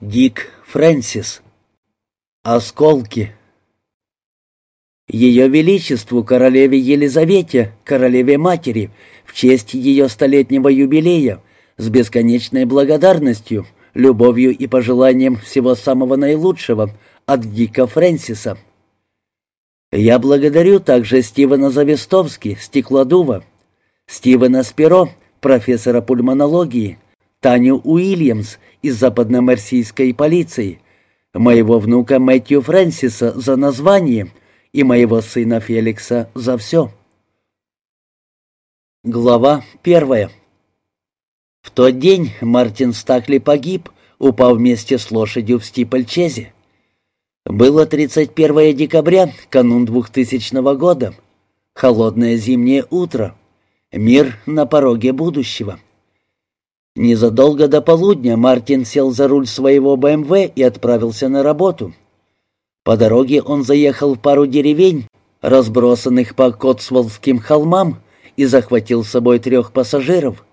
Дик Фрэнсис. Осколки. Ее Величеству королеве Елизавете, королеве-матери, в честь ее столетнего юбилея, с бесконечной благодарностью, любовью и пожеланием всего самого наилучшего от Дика Фрэнсиса. Я благодарю также Стивена Завестовски, стеклодува, Стивена Спиро, профессора пульмонологии, Таню Уильямс из западно-мерсийской полиции, моего внука Мэтью Фрэнсиса за название и моего сына Феликса за все. Глава первая. В тот день Мартин Стакли погиб, упав вместе с лошадью в Стипльчезе. Было 31 декабря, канун 2000 года. Холодное зимнее утро. Мир на пороге будущего. Незадолго до полудня Мартин сел за руль своего БМВ и отправился на работу. По дороге он заехал в пару деревень, разбросанных по Котсволдским холмам, и захватил с собой трех пассажиров.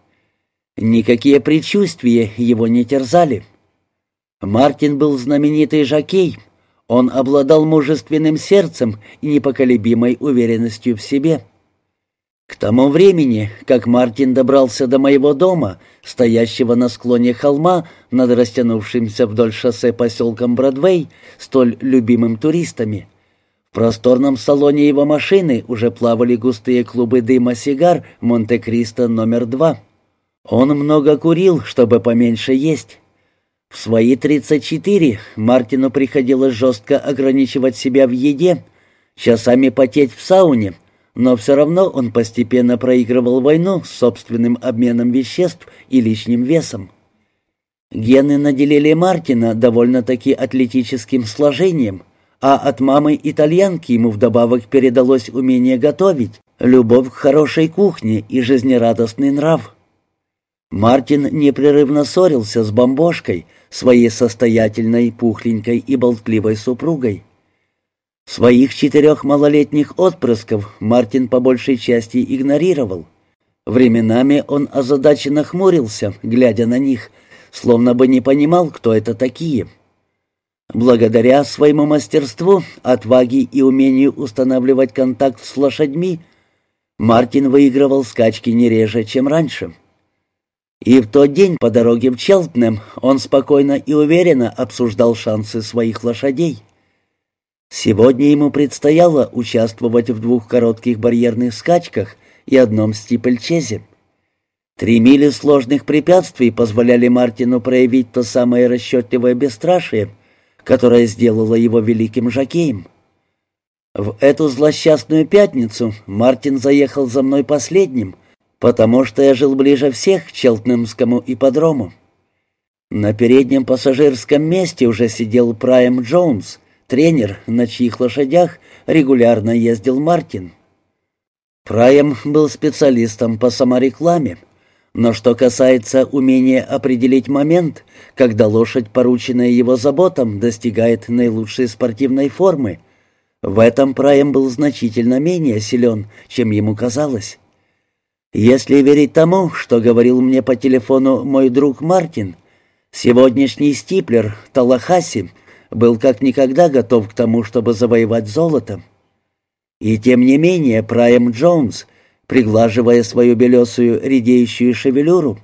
Никакие предчувствия его не терзали. Мартин был знаменитый жокей. Он обладал мужественным сердцем и непоколебимой уверенностью в себе. К тому времени, как Мартин добрался до моего дома, стоящего на склоне холма над растянувшимся вдоль шоссе поселком Бродвей, столь любимым туристами, в просторном салоне его машины уже плавали густые клубы дыма сигар «Монте-Кристо номер два». Он много курил, чтобы поменьше есть. В свои 34 Мартину приходилось жестко ограничивать себя в еде, часами потеть в сауне — но все равно он постепенно проигрывал войну с собственным обменом веществ и лишним весом. Гены наделили Мартина довольно-таки атлетическим сложением, а от мамы-итальянки ему вдобавок передалось умение готовить, любовь к хорошей кухне и жизнерадостный нрав. Мартин непрерывно ссорился с бомбошкой, своей состоятельной, пухленькой и болтливой супругой. Своих четырех малолетних отпрысков Мартин по большей части игнорировал. Временами он озадаченно хмурился, глядя на них, словно бы не понимал, кто это такие. Благодаря своему мастерству, отваге и умению устанавливать контакт с лошадьми, Мартин выигрывал скачки не реже, чем раньше. И в тот день по дороге в Челтнем он спокойно и уверенно обсуждал шансы своих лошадей. Сегодня ему предстояло участвовать в двух коротких барьерных скачках и одном стипльчезе. Три мили сложных препятствий позволяли Мартину проявить то самое расчетливое бесстрашие, которое сделало его великим жокеем. В эту злосчастную пятницу Мартин заехал за мной последним, потому что я жил ближе всех к Челтнемскому ипподрому. На переднем пассажирском месте уже сидел Прайм Джонс — тренер, на чьих лошадях регулярно ездил Мартин. Прайм был специалистом по саморекламе, но что касается умения определить момент, когда лошадь, порученная его заботам, достигает наилучшей спортивной формы, в этом Прайм был значительно менее силен, чем ему казалось. Если верить тому, что говорил мне по телефону мой друг Мартин, сегодняшний стиплер Талахаси был как никогда готов к тому, чтобы завоевать золото. И тем не менее Прайм Джонс, приглаживая свою белесую редеющую шевелюру,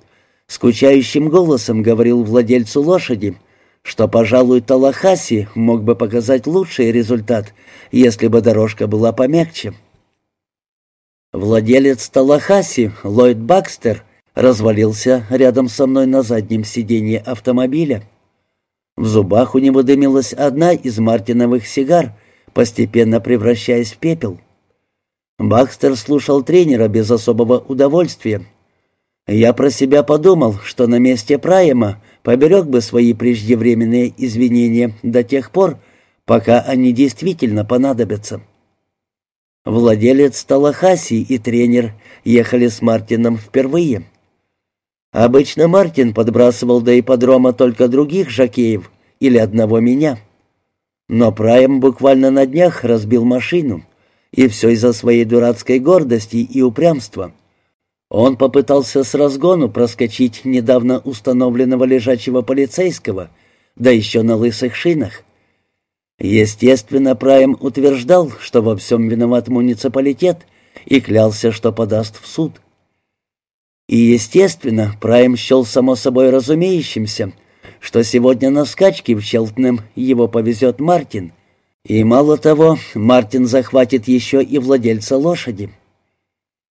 скучающим голосом говорил владельцу лошади, что, пожалуй, Талахаси мог бы показать лучший результат, если бы дорожка была помягче. Владелец Талахаси, Ллойд Бакстер, развалился рядом со мной на заднем сиденье автомобиля. В зубах у него дымилась одна из мартиновых сигар, постепенно превращаясь в пепел. Бакстер слушал тренера без особого удовольствия. Я про себя подумал, что на месте Прайема поберег бы свои преждевременные извинения до тех пор, пока они действительно понадобятся. Владелец Талахаси и тренер ехали с Мартином впервые. Обычно Мартин подбрасывал до ипподрома только других жокеев или одного меня. Но Прайм буквально на днях разбил машину, и все из-за своей дурацкой гордости и упрямства. Он попытался с разгону проскочить недавно установленного лежачего полицейского, да еще на лысых шинах. Естественно, Прайм утверждал, что во всем виноват муниципалитет, и клялся, что подаст в суд. И, естественно, Прайм счел само собой разумеющимся, что сегодня на скачке в Челтнем его повезет Мартин. И мало того, Мартин захватит еще и владельца лошади.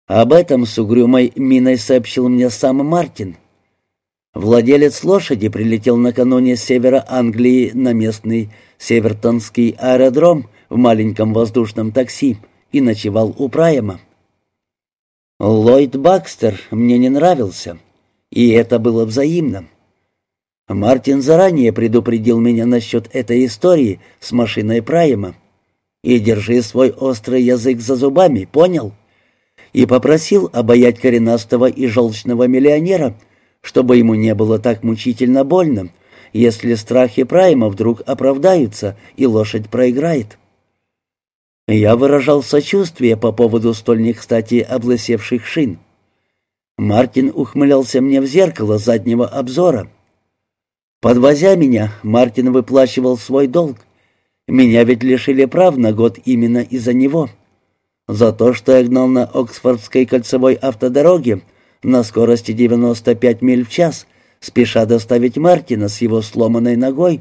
Об этом с угрюмой миной сообщил мне сам Мартин. Владелец лошади прилетел накануне с севера Англии на местный Севертонский аэродром в маленьком воздушном такси и ночевал у Прайма. Ллойд Бакстер мне не нравился, и это было взаимно. Мартин заранее предупредил меня насчет этой истории с машиной Прайма. И держи свой острый язык за зубами, понял? И попросил обаять коренастого и желчного миллионера — чтобы ему не было так мучительно больно, если страхи Прайма вдруг оправдаются и лошадь проиграет. Я выражал сочувствие по поводу столь не кстати облысевших шин. Мартин ухмылялся мне в зеркало заднего обзора. Подвозя меня, Мартин выплачивал свой долг. Меня ведь лишили прав на год именно из-за него. За то, что я гнал на Оксфордской кольцевой автодороге на скорости 95 миль в час, спеша доставить Мартина с его сломанной ногой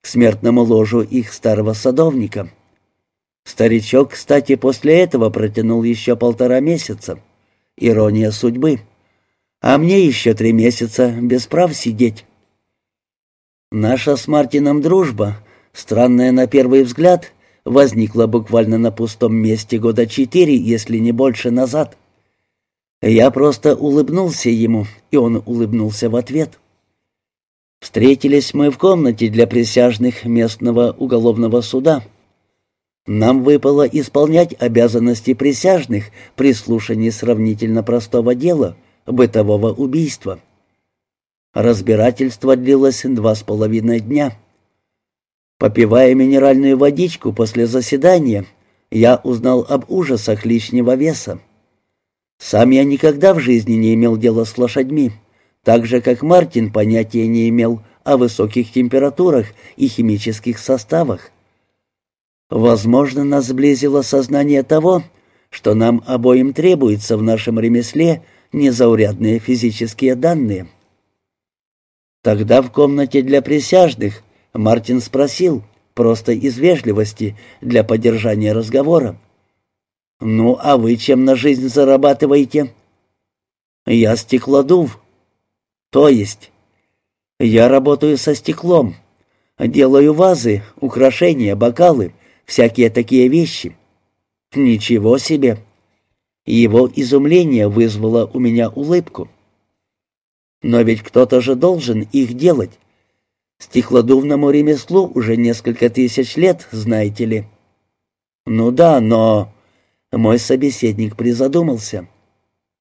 к смертному ложу их старого садовника. Старичок, кстати, после этого протянул еще полтора месяца. Ирония судьбы. А мне еще три месяца без прав сидеть. Наша с Мартином дружба, странная на первый взгляд, возникла буквально на пустом месте года четыре, если не больше назад. Я просто улыбнулся ему, и он улыбнулся в ответ. Встретились мы в комнате для присяжных местного уголовного суда. Нам выпало исполнять обязанности присяжных при слушании сравнительно простого дела — бытового убийства. Разбирательство длилось два с половиной дня. Попивая минеральную водичку после заседания, я узнал об ужасах лишнего веса. Сам я никогда в жизни не имел дела с лошадьми, так же, как Мартин понятия не имел о высоких температурах и химических составах. Возможно, нас сблизило сознание того, что нам обоим требуется в нашем ремесле незаурядные физические данные. Тогда в комнате для присяжных Мартин спросил, просто из вежливости, для поддержания разговора. «Ну, а вы чем на жизнь зарабатываете?» «Я стеклодув». «То есть?» «Я работаю со стеклом. Делаю вазы, украшения, бокалы, всякие такие вещи». «Ничего себе!» Его изумление вызвало у меня улыбку. «Но ведь кто-то же должен их делать. Стеклодувному ремеслу уже несколько тысяч лет, знаете ли». «Ну да, но...» Мой собеседник призадумался.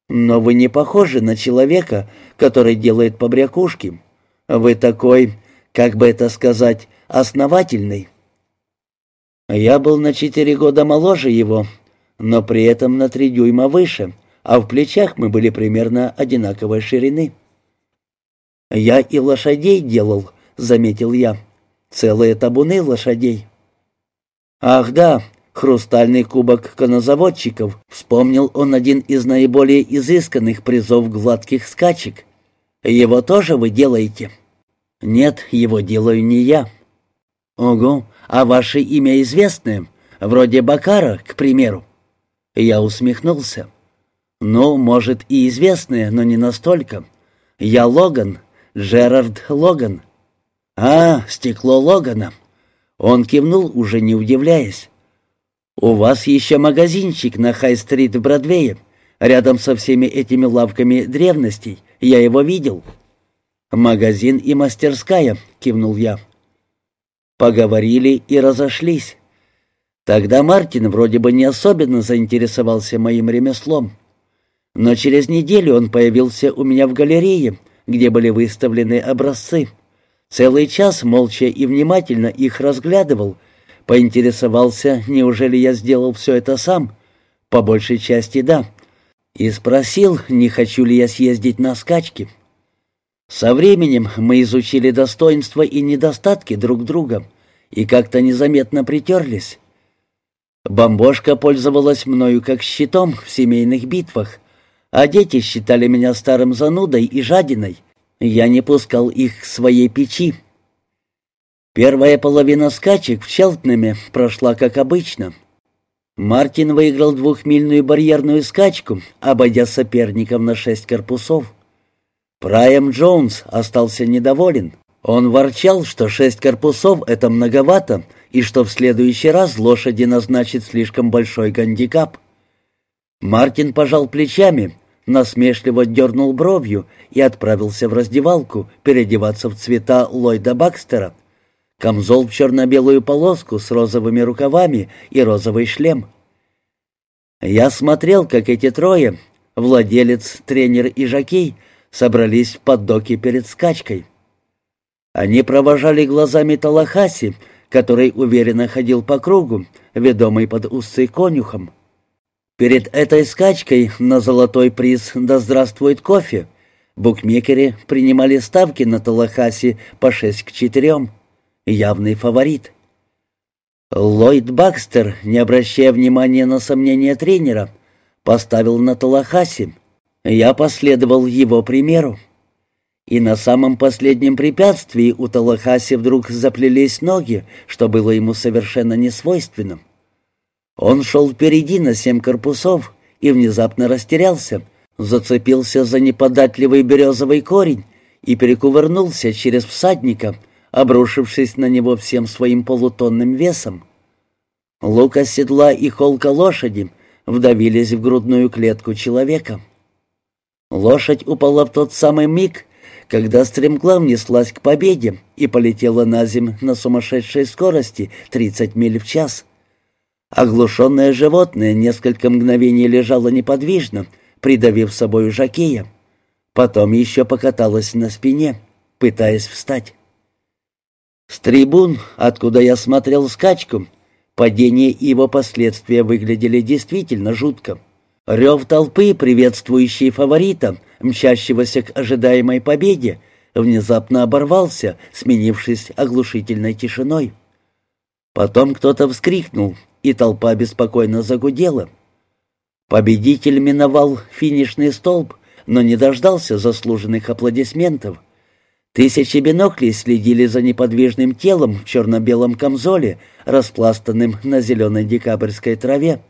«Но вы не похожи на человека, который делает побрякушки. Вы такой, как бы это сказать, основательный». Я был на четыре года моложе его, но при этом на три дюйма выше, а в плечах мы были примерно одинаковой ширины. «Я и лошадей делал», — заметил я. «Целые табуны лошадей». «Ах да, хрустальный кубок конозаводчиков, вспомнил он один из наиболее изысканных призов гладких скачек. Его тоже вы делаете? Нет, его делаю не я. Ого, а ваше имя известное? Вроде Бакара, к примеру. Я усмехнулся. Ну, может, и известное, но не настолько. Я Логан, Джерард Логан. А, стекло Логана. Он кивнул, уже не удивляясь. «У вас еще магазинчик на Хай-стрит в Бродвее, рядом со всеми этими лавками древностей. Я его видел». «Магазин и мастерская», — кивнул я. Поговорили и разошлись. Тогда Мартин вроде бы не особенно заинтересовался моим ремеслом. Но через неделю он появился у меня в галерее, где были выставлены образцы. Целый час молча и внимательно их разглядывал, Поинтересовался, неужели я сделал все это сам? По большей части да. И спросил, не хочу ли я съездить на скачки. Со временем мы изучили достоинства и недостатки друг друга и как-то незаметно притерлись. Бомбошка пользовалась мною как щитом в семейных битвах, а дети считали меня старым занудой и жадиной. Я не пускал их к своей печи. Первая половина скачек в Челтнеме прошла как обычно. Мартин выиграл двухмильную барьерную скачку, обойдя соперников на шесть корпусов. Прайм Джонс остался недоволен. Он ворчал, что шесть корпусов — это многовато, и что в следующий раз лошади назначит слишком большой гандикап. Мартин пожал плечами, насмешливо дернул бровью и отправился в раздевалку переодеваться в цвета Ллойда Бакстера. Камзол в черно-белую полоску с розовыми рукавами и розовый шлем. Я смотрел, как эти трое, владелец, тренер и жокей, собрались в поддоке перед скачкой. Они провожали глазами Талахаси, который уверенно ходил по кругу, ведомый под усы конюхом. Перед этой скачкой на золотой приз «Да здравствует кофе» букмекеры принимали ставки на Талахаси по 6 к 4. Явный фаворит. Ллойд Бакстер, не обращая внимания на сомнения тренера, поставил на Талахаси. Я последовал его примеру. И на самом последнем препятствии у Талахаси вдруг заплелись ноги, что было ему совершенно несвойственным. Он шел впереди на семь корпусов и внезапно растерялся, зацепился за неподатливый березовый корень и перекувырнулся через всадника, обрушившись на него всем своим полутонным весом. Лука седла и холка лошади вдавились в грудную клетку человека. Лошадь упала в тот самый миг, когда стремглав неслась к победе и полетела на земь на сумасшедшей скорости 30 миль в час. Оглушенное животное несколько мгновений лежало неподвижно, придавив собою жакея. Потом еще покаталось на спине, пытаясь встать. С трибун, откуда я смотрел скачку, падение и его последствия выглядели действительно жутко. Рев толпы, приветствующей фаворита, мчащегося к ожидаемой победе, внезапно оборвался, сменившись оглушительной тишиной. Потом кто-то вскрикнул, и толпа беспокойно загудела. Победитель миновал финишный столб, но не дождался заслуженных аплодисментов. Тысячи биноклей следили за неподвижным телом в черно-белом камзоле, распластанным на зеленой декабрьской траве.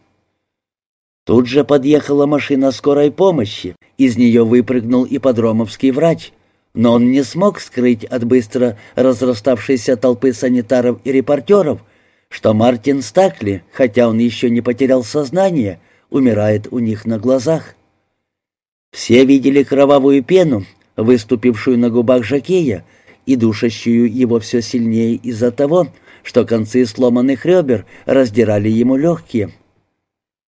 Тут же подъехала машина скорой помощи, из нее выпрыгнул ипподромовский врач, но он не смог скрыть от быстро разраставшейся толпы санитаров и репортеров, что Мартин Стакли, хотя он еще не потерял сознание, умирает у них на глазах. Все видели кровавую пену, выступившую на губах Жакея, и душащую его все сильнее из-за того, что концы сломанных ребер раздирали ему легкие.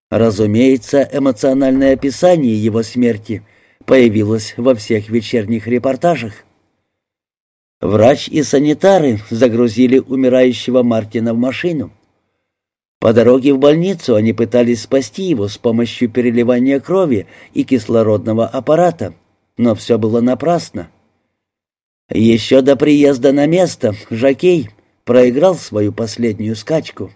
Разумеется, эмоциональное описание его смерти появилось во всех вечерних репортажах. Врач и санитары загрузили умирающего Мартина в машину. По дороге в больницу они пытались спасти его с помощью переливания крови и кислородного аппарата, но все было напрасно. Еще до приезда на место Жакей проиграл свою последнюю скачку.